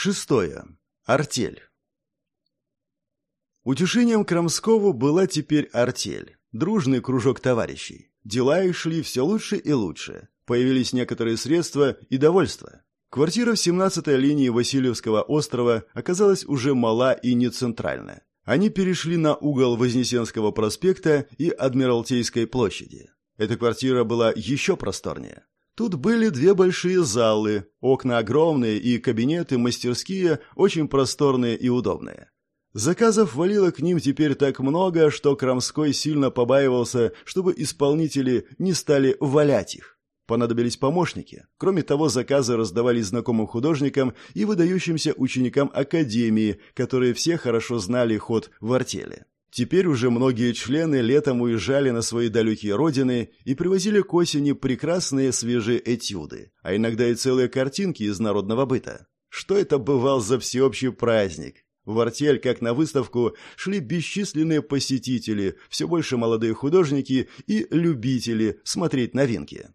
Шестое. Артель. Утешением Крамскову была теперь артель, дружный кружок товарищей. Дела их шли все лучше и лучше. Появились некоторые средства и довольство. Квартира в 17-й линии Васильевского острова оказалась уже мала и не центральная. Они перешли на угол Вознесенского проспекта и Адмиралтейской площади. Эта квартира была еще просторнее. Тут были две большие залы, окна огромные и кабинеты-мастерские очень просторные и удобные. Заказов валило к ним теперь так много, что Крамской сильно побаивался, чтобы исполнители не стали валять их. Понадобились помощники. Кроме того, заказы раздавались знакомым художникам и выдающимся ученикам академии, которые все хорошо знали ход в артели. Теперь уже многие члены летом уезжали на свои далекие родины и привозили к осени прекрасные свежие этюды, а иногда и целые картинки из народного быта. Что это бывал за всеобщий праздник? В артель, как на выставку, шли бесчисленные посетители, все больше молодые художники и любители смотреть новинки.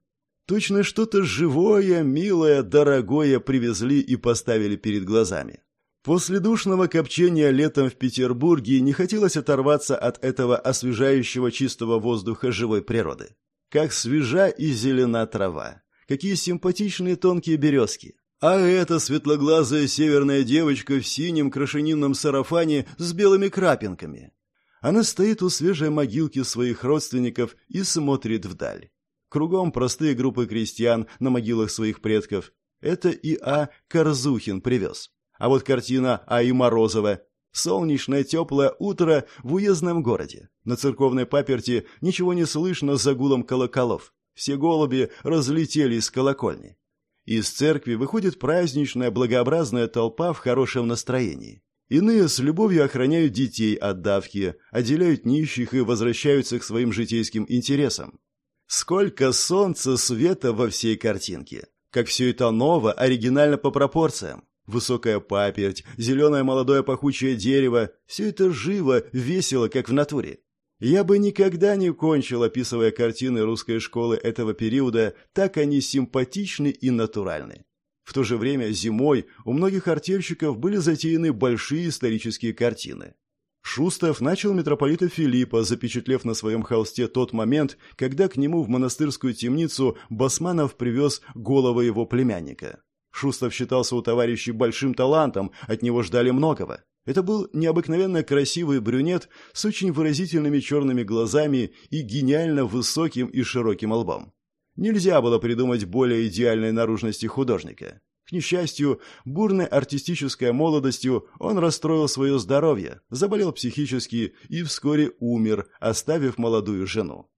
Точно что-то живое, милое, дорогое привезли и поставили перед глазами. После душного копчения летом в Петербурге не хотелось оторваться от этого освежающего чистого воздуха живой природы. Как свежа и зелена трава. Какие симпатичные тонкие березки. А эта светлоглазая северная девочка в синем крашенинном сарафане с белыми крапинками. Она стоит у свежей могилки своих родственников и смотрит вдаль. Кругом простые группы крестьян на могилах своих предков. Это и А. Корзухин привез. А вот картина Аи Морозова. Солнечное теплое утро в уездном городе. На церковной паперти ничего не слышно за гулом колоколов. Все голуби разлетелись с колокольни. Из церкви выходит праздничная благообразная толпа в хорошем настроении. Иные с любовью охраняют детей от давки, отделяют нищих и возвращаются к своим житейским интересам. Сколько солнца, света во всей картинке! Как все это ново, оригинально по пропорциям. Высокая паперть, зеленое молодое пахучее дерево – все это живо, весело, как в натуре. Я бы никогда не кончил, описывая картины русской школы этого периода, так они симпатичны и натуральны. В то же время зимой у многих артельщиков были затеяны большие исторические картины. Шустов начал митрополита Филиппа, запечатлев на своем холсте тот момент, когда к нему в монастырскую темницу Басманов привез голову его племянника. Шустов считался у товарищей большим талантом, от него ждали многого. Это был необыкновенно красивый брюнет с очень выразительными черными глазами и гениально высоким и широким лбом. Нельзя было придумать более идеальной наружности художника. К несчастью, бурной артистической молодостью он расстроил свое здоровье, заболел психически и вскоре умер, оставив молодую жену.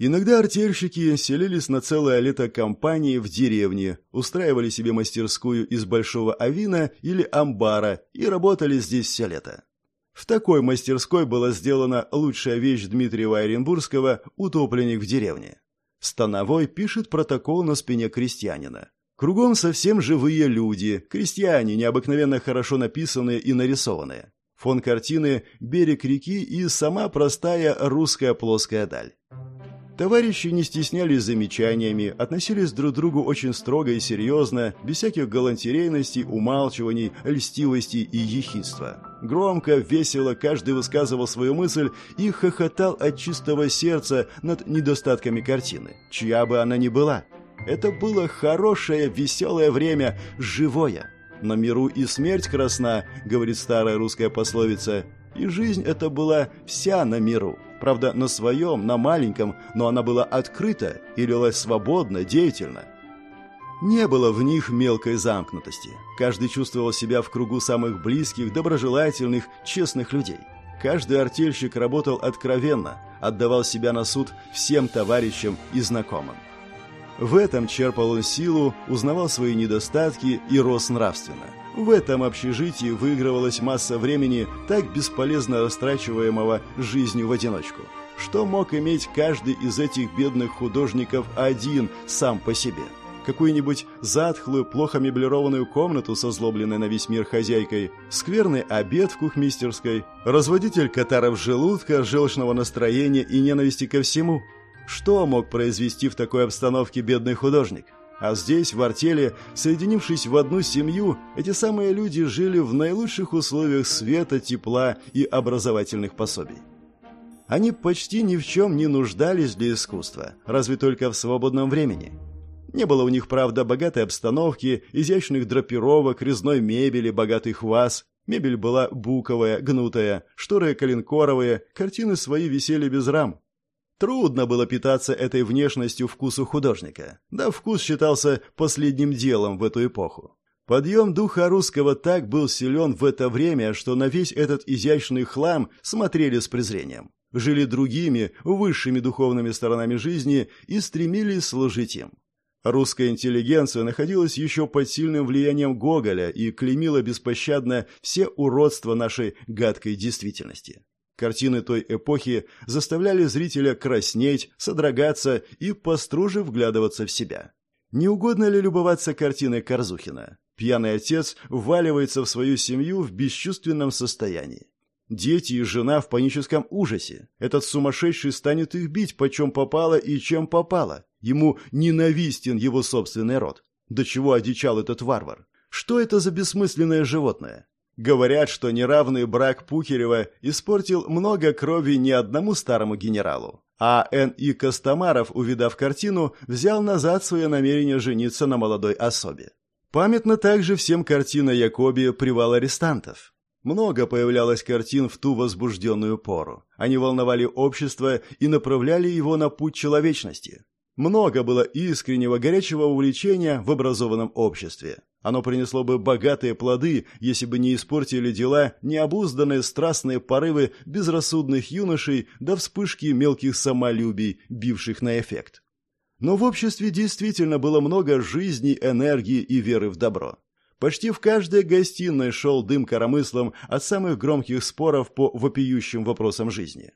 Иногда артельщики селились на целое лето компании в деревне, устраивали себе мастерскую из большого авина или амбара и работали здесь все лето. В такой мастерской была сделана лучшая вещь Дмитриева Оренбургского «Утопленник в деревне». Становой пишет протокол на спине крестьянина. Кругом совсем живые люди, крестьяне, необыкновенно хорошо написанные и нарисованные. Фон картины – берег реки и сама простая русская плоская даль. Товарищи не стеснялись замечаниями, относились друг к другу очень строго и серьезно, без всяких галантерейностей, умалчиваний, льстивости и ехидства. Громко, весело каждый высказывал свою мысль и хохотал от чистого сердца над недостатками картины, чья бы она ни была. Это было хорошее, веселое время, живое. «На миру и смерть красна», — говорит старая русская пословица, и жизнь эта была вся на миру. Правда, на своем, на маленьком, но она была открыта и лилась свободно, деятельно. Не было в них мелкой замкнутости. Каждый чувствовал себя в кругу самых близких, доброжелательных, честных людей. Каждый артельщик работал откровенно, отдавал себя на суд всем товарищам и знакомым. В этом черпал он силу, узнавал свои недостатки и рос нравственно. В этом общежитии выигрывалась масса времени, так бесполезно растрачиваемого жизнью в одиночку. Что мог иметь каждый из этих бедных художников один, сам по себе? Какую-нибудь затхлую, плохо меблированную комнату со злобленной на весь мир хозяйкой, скверный обед в кухмистерской, разводитель катаров желудка, желчного настроения и ненависти ко всему – что мог произвести в такой обстановке бедный художник? А здесь, в артели, соединившись в одну семью, эти самые люди жили в наилучших условиях света, тепла и образовательных пособий. Они почти ни в чем не нуждались для искусства, разве только в свободном времени. Не было у них, правда, богатой обстановки, изящных драпировок, резной мебели, богатых ваз. Мебель была буковая, гнутая, шторы коленкоровые, картины свои висели без рам. Трудно было питаться этой внешностью вкусу художника. Да вкус считался последним делом в эту эпоху. Подъем духа русского так был силен в это время, что на весь этот изящный хлам смотрели с презрением. Жили другими, высшими духовными сторонами жизни и стремились служить им. Русская интеллигенция находилась еще под сильным влиянием Гоголя и клеймила беспощадно все уродства нашей гадкой действительности. Картины той эпохи заставляли зрителя краснеть, содрогаться и построже вглядываться в себя. Не угодно ли любоваться картиной Корзухина? Пьяный отец вваливается в свою семью в бесчувственном состоянии. Дети и жена в паническом ужасе. Этот сумасшедший станет их бить, почем попало и чем попало. Ему ненавистен его собственный род. До чего одичал этот варвар? Что это за бессмысленное животное? Говорят, что неравный брак Пухерева испортил много крови не одному старому генералу. А Н.И. Костомаров, увидав картину, взял назад свое намерение жениться на молодой особе. Памятна также всем картина Якоби «Привал арестантов». Много появлялось картин в ту возбужденную пору. Они волновали общество и направляли его на путь человечности. Много было искреннего, горячего увлечения в образованном обществе. Оно принесло бы богатые плоды, если бы не испортили дела необузданные страстные порывы безрассудных юношей до вспышки мелких самолюбий, бивших на эффект. Но в обществе действительно было много жизни, энергии и веры в добро. Почти в каждой гостиной шел дым коромыслом от самых громких споров по вопиющим вопросам жизни.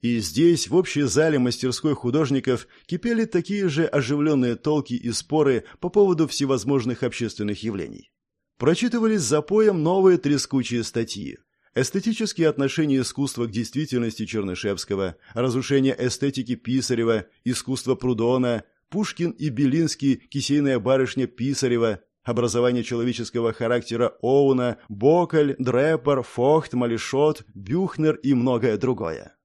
И здесь, в общей зале мастерской художников, кипели такие же оживленные толки и споры по поводу всевозможных общественных явлений. Прочитывались за поем новые трескучие статьи. Эстетические отношения искусства к действительности Чернышевского, разрушение эстетики Писарева, искусство Прудона, Пушкин и Белинский, кисейная барышня Писарева, образование человеческого характера Оуна, Бокаль, Дрепер, Фохт, Малишот, Бюхнер и многое другое.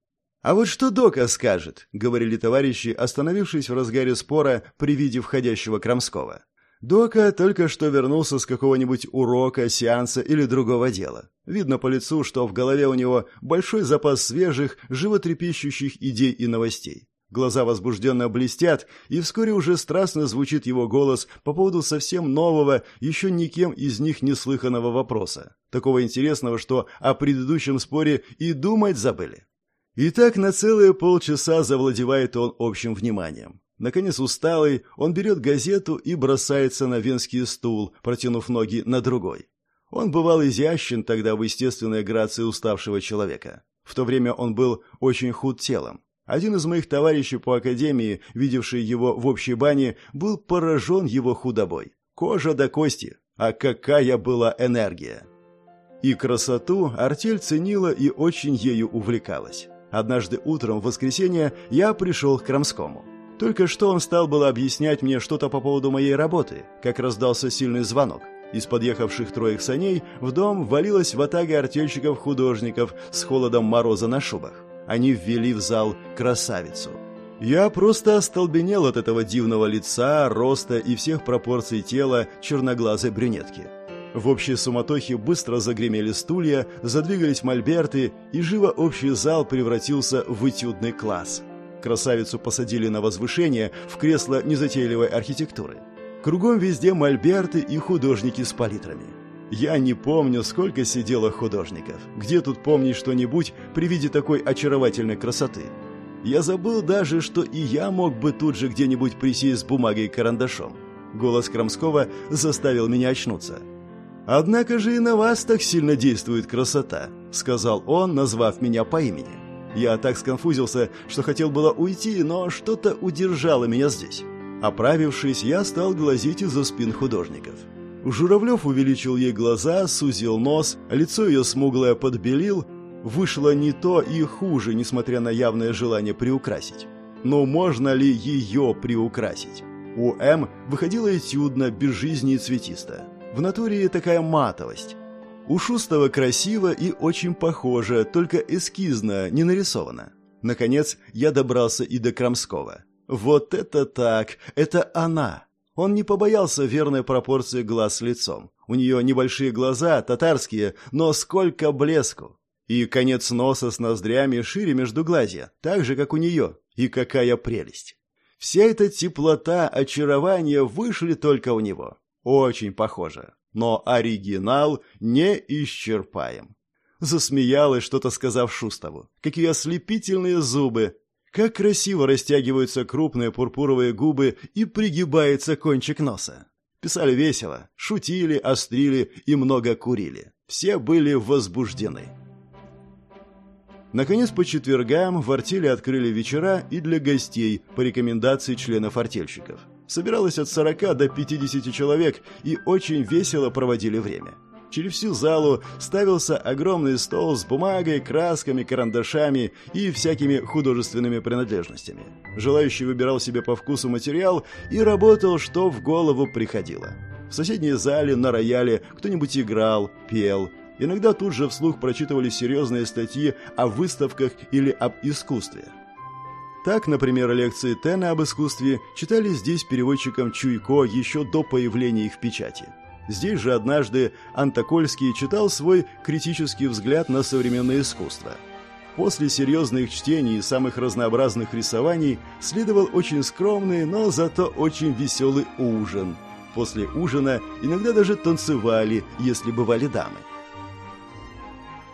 «А вот что Дока скажет», — говорили товарищи, остановившись в разгаре спора при виде входящего Крамского. Дока только что вернулся с какого-нибудь урока, сеанса или другого дела. Видно по лицу, что в голове у него большой запас свежих, животрепещущих идей и новостей. Глаза возбужденно блестят, и вскоре уже страстно звучит его голос по поводу совсем нового, еще никем из них не слыханного вопроса. Такого интересного, что о предыдущем споре и думать забыли. И так на целые полчаса завладевает он общим вниманием. Наконец усталый, он берет газету и бросается на венский стул, протянув ноги на другой. Он бывал изящен тогда в естественной грации уставшего человека. В то время он был очень худ телом. Один из моих товарищей по академии, видевший его в общей бане, был поражен его худобой. Кожа до кости. А какая была энергия! И красоту артель ценила и очень ею увлекалась. Однажды утром в воскресенье я пришел к Крамскому. Только что он стал было объяснять мне что-то по поводу моей работы, как раздался сильный звонок. Из подъехавших троих саней в дом валилась ватага артельщиков-художников с холодом мороза на шубах. Они ввели в зал красавицу. Я просто остолбенел от этого дивного лица, роста и всех пропорций тела черноглазой брюнетки. В общей суматохе быстро загремели стулья, задвигались мольберты, и живо общий зал превратился в этюдный класс. Красавицу посадили на возвышение в кресло незатейливой архитектуры. Кругом везде мольберты и художники с палитрами. Я не помню, сколько сидело художников. Где тут помнить что-нибудь при виде такой очаровательной красоты? Я забыл даже, что и я мог бы тут же где-нибудь присесть с бумагой и карандашом. Голос Крамского заставил меня очнуться. «Однако же и на вас так сильно действует красота», — сказал он, назвав меня по имени. Я так сконфузился, что хотел было уйти, но что-то удержало меня здесь. Оправившись, я стал глазеть из-за спин художников. Журавлев увеличил ей глаза, сузил нос, лицо ее смуглое подбелил. Вышло не то и хуже, несмотря на явное желание приукрасить. Но можно ли ее приукрасить? У М выходило этюдно, безжизненно и цветисто. В натуре такая матовость. У Шустова красиво и очень похоже, только эскизно, не нарисовано. Наконец, я добрался и до Крамского. Вот это так! Это она! Он не побоялся верной пропорции глаз с лицом. У нее небольшие глаза, татарские, но сколько блеску! И конец носа с ноздрями шире между глазья, так же, как у нее. И какая прелесть! Вся эта теплота, очарование вышли только у него. Очень похоже. Но оригинал не исчерпаем. Засмеялась, что-то сказав Шустову. Какие ослепительные зубы! Как красиво растягиваются крупные пурпуровые губы и пригибается кончик носа. Писали весело, шутили, острили и много курили. Все были возбуждены. Наконец, по четвергам в артели открыли вечера и для гостей по рекомендации членов артельщиков. Собиралось от 40 до 50 человек и очень весело проводили время. Через всю залу ставился огромный стол с бумагой, красками, карандашами и всякими художественными принадлежностями. Желающий выбирал себе по вкусу материал и работал, что в голову приходило. В соседней зале на рояле кто-нибудь играл, пел. Иногда тут же вслух прочитывали серьезные статьи о выставках или об искусстве. Так, например, лекции Тена об искусстве читали здесь переводчиком Чуйко еще до появления их в печати. Здесь же однажды Антокольский читал свой критический взгляд на современное искусство. После серьезных чтений и самых разнообразных рисований следовал очень скромный, но зато очень веселый ужин. После ужина иногда даже танцевали, если бывали дамы.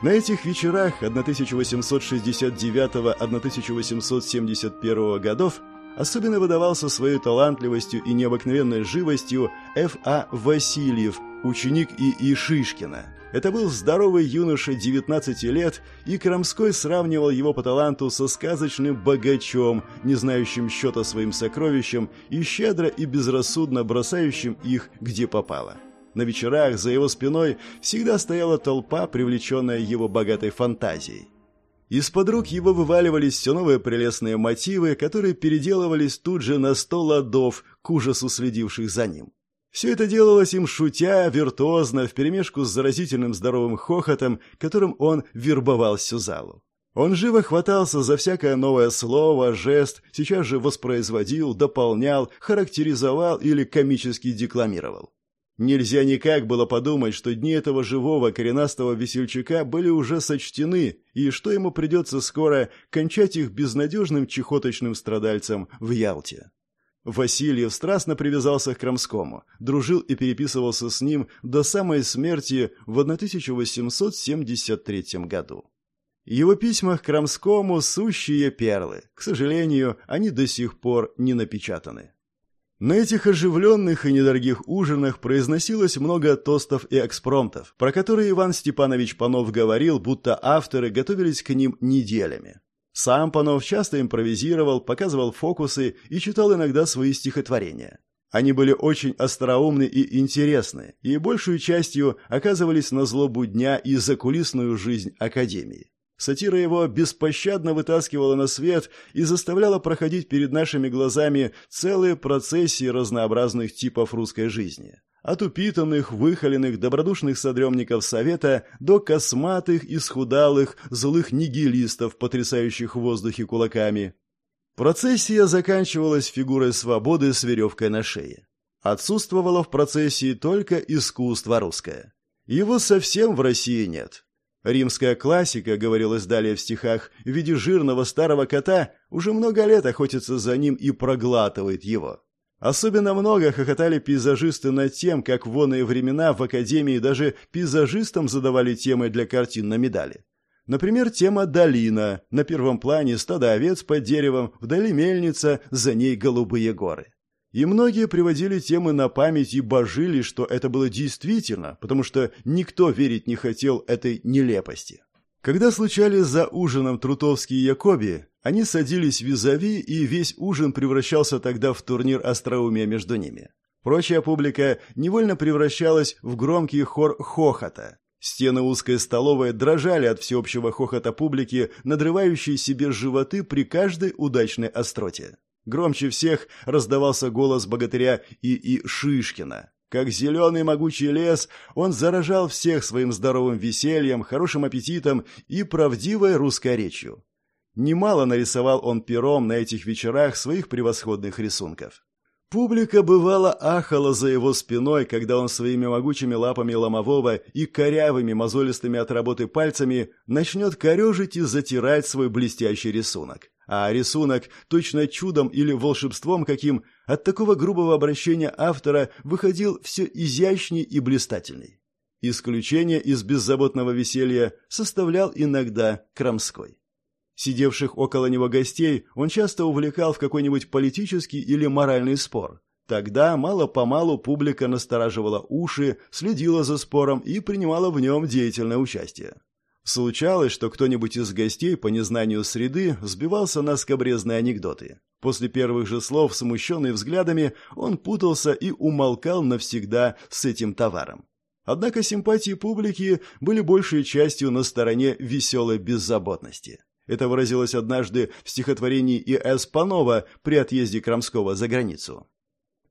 На этих вечерах 1869-1871 годов Особенно выдавался своей талантливостью и необыкновенной живостью Ф.А. Васильев, ученик И.И. Шишкина. Это был здоровый юноша 19 лет, и Крамской сравнивал его по таланту со сказочным богачом, не знающим счета своим сокровищам и щедро и безрассудно бросающим их где попало. На вечерах за его спиной всегда стояла толпа, привлеченная его богатой фантазией. Из-под рук его вываливались все новые прелестные мотивы, которые переделывались тут же на сто ладов, к ужасу следивших за ним. Все это делалось им шутя, виртуозно, вперемешку с заразительным здоровым хохотом, которым он вербовал всю залу. Он живо хватался за всякое новое слово, жест, сейчас же воспроизводил, дополнял, характеризовал или комически декламировал. Нельзя никак было подумать, что дни этого живого коренастого весельчака были уже сочтены, и что ему придется скоро кончать их безнадежным чехоточным страдальцем в Ялте. Васильев страстно привязался к Крамскому, дружил и переписывался с ним до самой смерти в 1873 году. Его письма к Крамскому – сущие перлы. К сожалению, они до сих пор не напечатаны. На этих оживленных и недорогих ужинах произносилось много тостов и экспромтов, про которые Иван Степанович Панов говорил, будто авторы готовились к ним неделями. Сам Панов часто импровизировал, показывал фокусы и читал иногда свои стихотворения. Они были очень остроумны и интересны, и большую частью оказывались на злобу дня и закулисную жизнь Академии. Сатира его беспощадно вытаскивала на свет и заставляла проходить перед нашими глазами целые процессии разнообразных типов русской жизни. От упитанных, выхоленных, добродушных содремников Совета до косматых, исхудалых, злых нигилистов, потрясающих в воздухе кулаками. Процессия заканчивалась фигурой свободы с веревкой на шее. Отсутствовало в процессии только искусство русское. Его совсем в России нет. Римская классика, говорилось далее в стихах, в виде жирного старого кота, уже много лет охотится за ним и проглатывает его. Особенно много хохотали пейзажисты над тем, как в воные времена в Академии даже пейзажистам задавали темы для картин на медали. Например, тема «Долина». На первом плане стадо овец под деревом, вдали мельница, за ней голубые горы. И многие приводили темы на память и божили, что это было действительно, потому что никто верить не хотел этой нелепости. Когда случались за ужином Трутовский и Якоби, они садились визави, и весь ужин превращался тогда в турнир остроумия между ними. Прочая публика невольно превращалась в громкий хор хохота. Стены узкой столовой дрожали от всеобщего хохота публики, надрывающей себе животы при каждой удачной остроте. Громче всех раздавался голос богатыря И.И. Шишкина. Как зеленый могучий лес, он заражал всех своим здоровым весельем, хорошим аппетитом и правдивой русской речью. Немало нарисовал он пером на этих вечерах своих превосходных рисунков. Публика бывало ахала за его спиной, когда он своими могучими лапами ломового и корявыми мозолистыми от работы пальцами начнет корежить и затирать свой блестящий рисунок. А рисунок, точно чудом или волшебством каким, от такого грубого обращения автора выходил все изящней и блистательней. Исключение из беззаботного веселья составлял иногда Крамской. Сидевших около него гостей он часто увлекал в какой-нибудь политический или моральный спор. Тогда мало-помалу публика настораживала уши, следила за спором и принимала в нем деятельное участие. Случалось, что кто-нибудь из гостей по незнанию среды сбивался на скобрезные анекдоты. После первых же слов, смущенный взглядами, он путался и умолкал навсегда с этим товаром. Однако симпатии публики были большей частью на стороне веселой беззаботности. Это выразилось однажды в стихотворении И.С. Панова при отъезде Крамского за границу.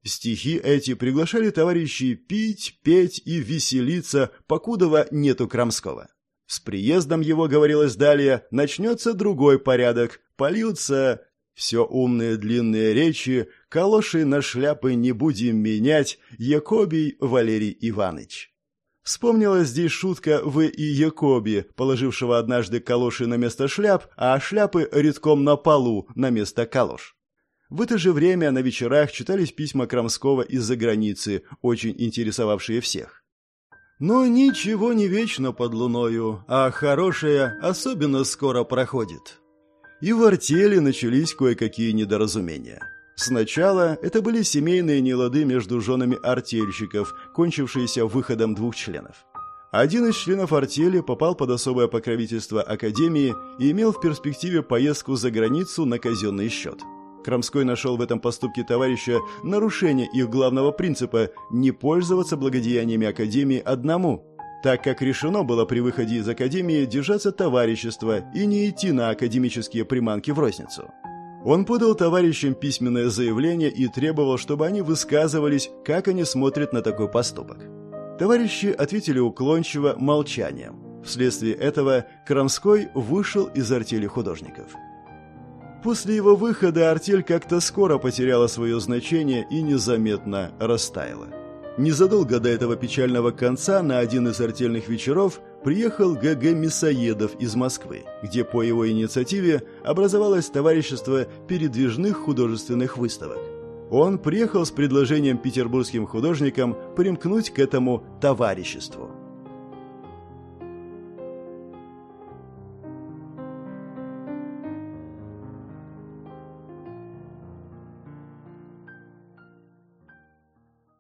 Стихи эти приглашали товарищей пить, петь и веселиться, покудова нету Крамского. С приездом его, говорилось далее, начнется другой порядок, польются все умные длинные речи, калоши на шляпы не будем менять, Якобий Валерий Иванович. Вспомнилась здесь шутка В. и Якоби, положившего однажды калоши на место шляп, а шляпы редком на полу на место калош. В это же время на вечерах читались письма Крамского из-за границы, очень интересовавшие всех. Но ничего не вечно под луною, а хорошее особенно скоро проходит. И в артели начались кое-какие недоразумения. Сначала это были семейные нелады между женами артельщиков, кончившиеся выходом двух членов. Один из членов артели попал под особое покровительство Академии и имел в перспективе поездку за границу на казенный счет. Крамской нашел в этом поступке товарища нарушение их главного принципа не пользоваться благодеяниями Академии одному, так как решено было при выходе из Академии держаться товарищества и не идти на академические приманки в розницу. Он подал товарищам письменное заявление и требовал, чтобы они высказывались, как они смотрят на такой поступок. Товарищи ответили уклончиво молчанием. Вследствие этого Крамской вышел из артели художников. После его выхода артель как-то скоро потеряла свое значение и незаметно растаяла. Незадолго до этого печального конца на один из артельных вечеров приехал Г.Г. Мясоедов из Москвы, где по его инициативе образовалось товарищество передвижных художественных выставок. Он приехал с предложением петербургским художникам примкнуть к этому товариществу.